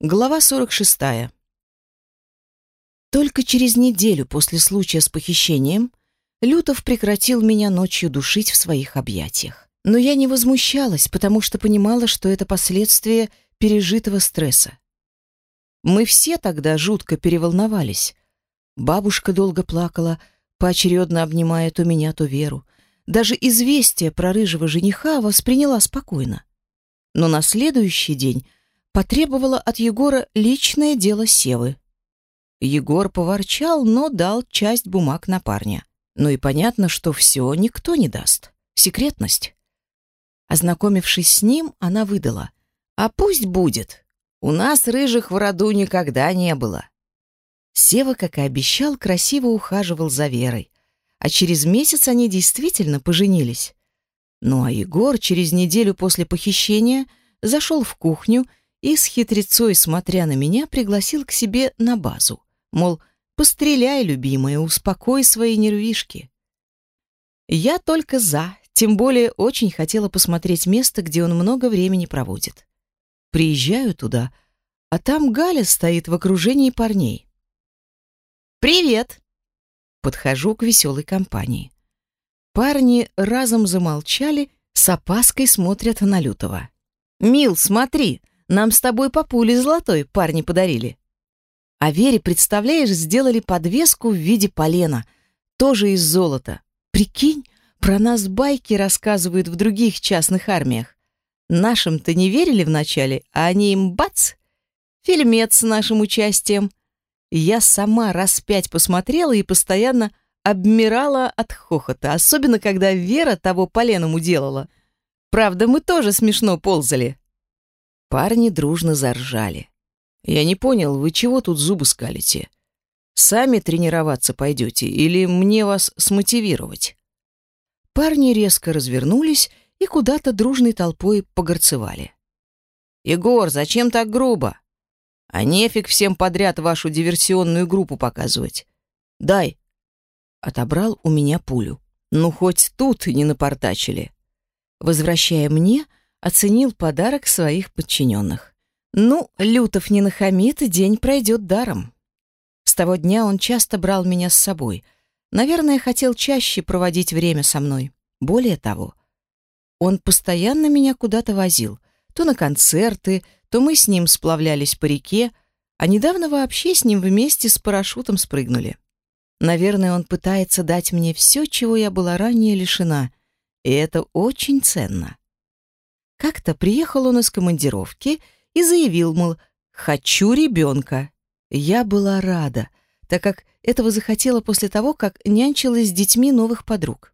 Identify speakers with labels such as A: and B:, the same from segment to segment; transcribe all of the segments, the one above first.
A: Глава 46. Только через неделю после случая с похищением Лютов прекратил меня ночью душить в своих объятиях. Но я не возмущалась, потому что понимала, что это последствия пережитого стресса. Мы все тогда жутко переволновались. Бабушка долго плакала, поочередно обнимая то меня, то Веру. Даже известие про рыжего жениха восприняла спокойно. Но на следующий день потребовала от Егора личное дело Севы. Егор поворчал, но дал часть бумаг на парня. Ну и понятно, что все никто не даст. Секретность. Ознакомившись с ним, она выдала. «А пусть будет. У нас рыжих в роду никогда не было». Сева, как и обещал, красиво ухаживал за Верой. А через месяц они действительно поженились. Ну а Егор через неделю после похищения зашел в кухню и с хитрецой, смотря на меня, пригласил к себе на базу. Мол, постреляй, любимая, успокой свои нервишки. Я только за, тем более очень хотела посмотреть место, где он много времени проводит. Приезжаю туда, а там Галя стоит в окружении парней. «Привет!» Подхожу к веселой компании. Парни разом замолчали, с опаской смотрят на Лютого. «Мил, смотри, нам с тобой по пуле золотой парни подарили. А Вере, представляешь, сделали подвеску в виде полена, тоже из золота. Прикинь, про нас байки рассказывают в других частных армиях. Нашим-то не верили вначале, а они им бац! Фильмец с нашим участием. Я сама раз пять посмотрела и постоянно обмирала от хохота, особенно когда Вера того поленом уделала. Правда, мы тоже смешно ползали. Парни дружно заржали. Я не понял, вы чего тут зубы скалите? Сами тренироваться пойдете или мне вас смотивировать? Парни резко развернулись и куда-то дружной толпой погорцевали. «Егор, зачем так грубо? А нефиг всем подряд вашу диверсионную группу показывать. Дай!» Отобрал у меня пулю. Ну, хоть тут не напортачили. Возвращая мне, оценил подарок своих подчиненных. Ну, Лютов не нахамит, день пройдет даром. С того дня он часто брал меня с собой. Наверное, хотел чаще проводить время со мной. Более того, он постоянно меня куда-то возил. То на концерты, то мы с ним сплавлялись по реке, а недавно вообще с ним вместе с парашютом спрыгнули. Наверное, он пытается дать мне все, чего я была ранее лишена, и это очень ценно. Как-то приехал он из командировки и заявил, мол, «хочу ребенка». Я была рада, так как этого захотела после того, как нянчилась с детьми новых подруг.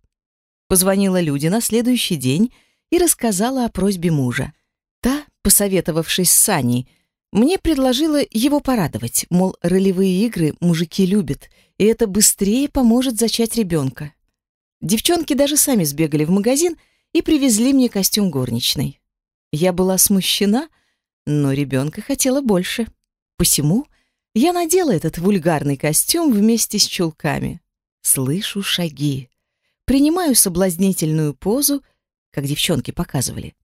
A: Позвонила Люде на следующий день и рассказала о просьбе мужа. Та, посоветовавшись с Саней, мне предложила его порадовать, мол, ролевые игры мужики любят, и это быстрее поможет зачать ребенка. Девчонки даже сами сбегали в магазин и привезли мне костюм горничной. Я была смущена, но ребенка хотела больше. Посему я надела этот вульгарный костюм вместе с чулками. Слышу шаги. Принимаю соблазнительную позу, как девчонки показывали.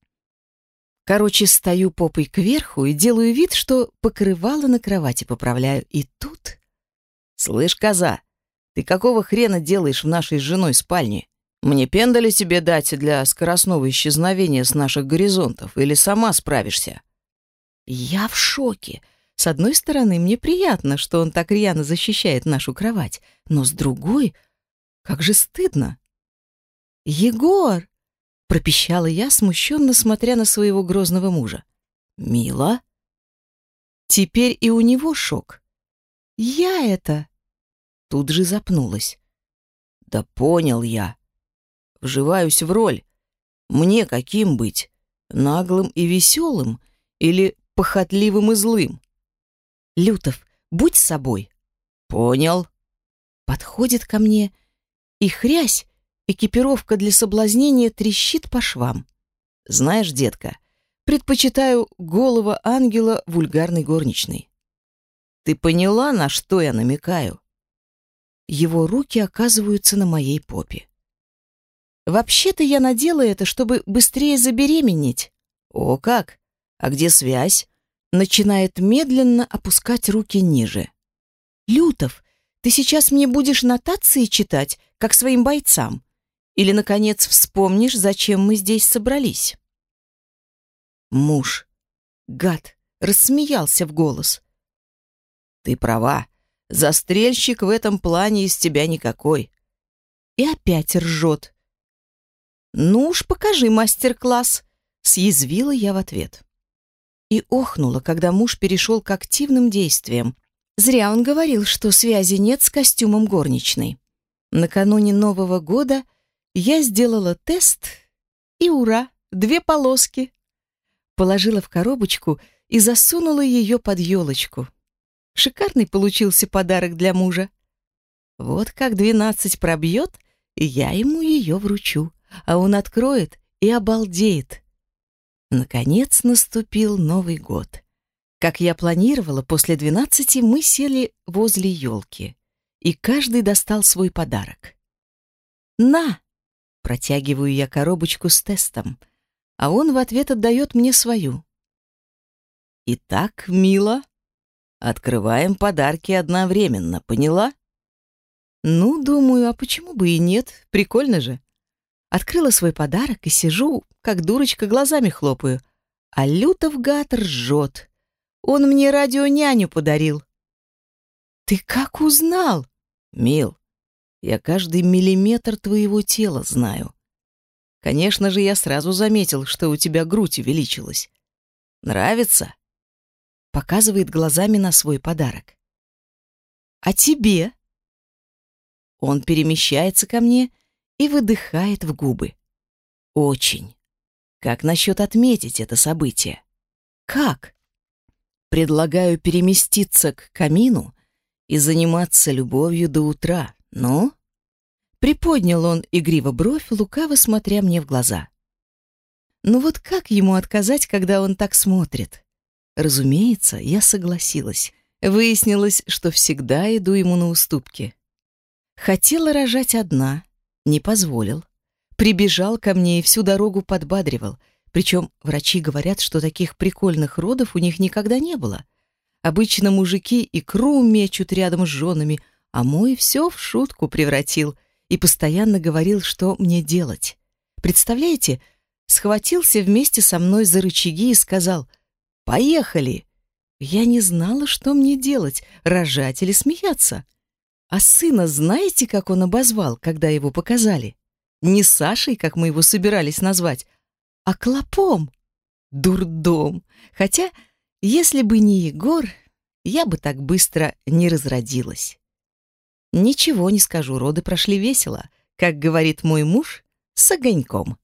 A: Короче, стою попой кверху и делаю вид, что покрывало на кровати поправляю. И тут... «Слышь, коза, ты какого хрена делаешь в нашей с женой спальне?» Мне пендали тебе дать для скоростного исчезновения с наших горизонтов, или сама справишься?» Я в шоке. С одной стороны, мне приятно, что он так рьяно защищает нашу кровать, но с другой, как же стыдно. «Егор!» — пропищала я, смущенно смотря на своего грозного мужа. «Мила?» Теперь и у него шок. «Я это...» Тут же запнулась. «Да понял я», вживаюсь в роль. Мне каким быть? Наглым и веселым или похотливым и злым? Лютов, будь собой. Понял. Подходит ко мне, и хрясь, экипировка для соблазнения трещит по швам. Знаешь, детка, предпочитаю голого ангела вульгарной горничной. Ты поняла, на что я намекаю? Его руки оказываются на моей попе. Вообще-то я надела это, чтобы быстрее забеременеть. О как! А где связь? начинает медленно опускать руки ниже. «Лютов, ты сейчас мне будешь нотации читать, как своим бойцам? Или, наконец, вспомнишь, зачем мы здесь собрались?» Муж, гад, рассмеялся в голос. «Ты права, застрельщик в этом плане из тебя никакой». И опять ржет. «Ну уж покажи мастер-класс», — съязвила я в ответ. И охнула, когда муж перешел к активным действиям. Зря он говорил, что связи нет с костюмом горничной. Накануне Нового года я сделала тест, и ура, две полоски. Положила в коробочку и засунула ее под елочку. Шикарный получился подарок для мужа. Вот как двенадцать пробьет, я ему ее вручу а он откроет и обалдеет. Наконец наступил Новый год. Как я планировала, после двенадцати мы сели возле елки, и каждый достал свой подарок. «На!» — протягиваю я коробочку с тестом, а он в ответ отдает мне свою. «Итак, мило, открываем подарки одновременно, поняла?» «Ну, думаю, а почему бы и нет? Прикольно же!» Открыла свой подарок и сижу, как дурочка, глазами хлопаю. А Лютов гад ржет. Он мне радионяню подарил. «Ты как узнал?» «Мил, я каждый миллиметр твоего тела знаю. Конечно же, я сразу заметил, что у тебя грудь увеличилась. Нравится?» Показывает глазами на свой подарок. «А тебе?» Он перемещается ко мне и выдыхает в губы. Очень. Как насчет отметить это событие? Как? Предлагаю переместиться к камину и заниматься любовью до утра, но... Приподнял он игриво бровь, лукаво смотря мне в глаза. Ну вот как ему отказать, когда он так смотрит? Разумеется, я согласилась. Выяснилось, что всегда иду ему на уступки. Хотела рожать одна, не позволил. Прибежал ко мне и всю дорогу подбадривал. Причем врачи говорят, что таких прикольных родов у них никогда не было. Обычно мужики икру мечут рядом с женами, а мой все в шутку превратил и постоянно говорил, что мне делать. Представляете, схватился вместе со мной за рычаги и сказал «Поехали!» Я не знала, что мне делать, рожать или смеяться. А сына знаете, как он обозвал, когда его показали? Не Сашей, как мы его собирались назвать, а Клопом. Дурдом. Хотя, если бы не Егор, я бы так быстро не разродилась. Ничего не скажу, роды прошли весело, как говорит мой муж, с огоньком.